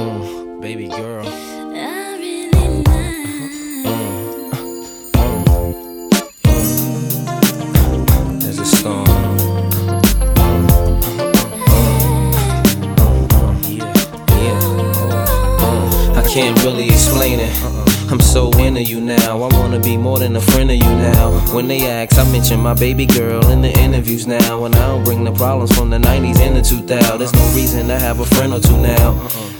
Mm, baby girl. Can't really explain it. I'm so into you now. I wanna be more than a friend of you now. When they ask, I mention my baby girl in the interviews now. And I don't bring the problems from the 90s and the 2000s. There's no reason to have a friend or two now.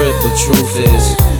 Trip, but truth is.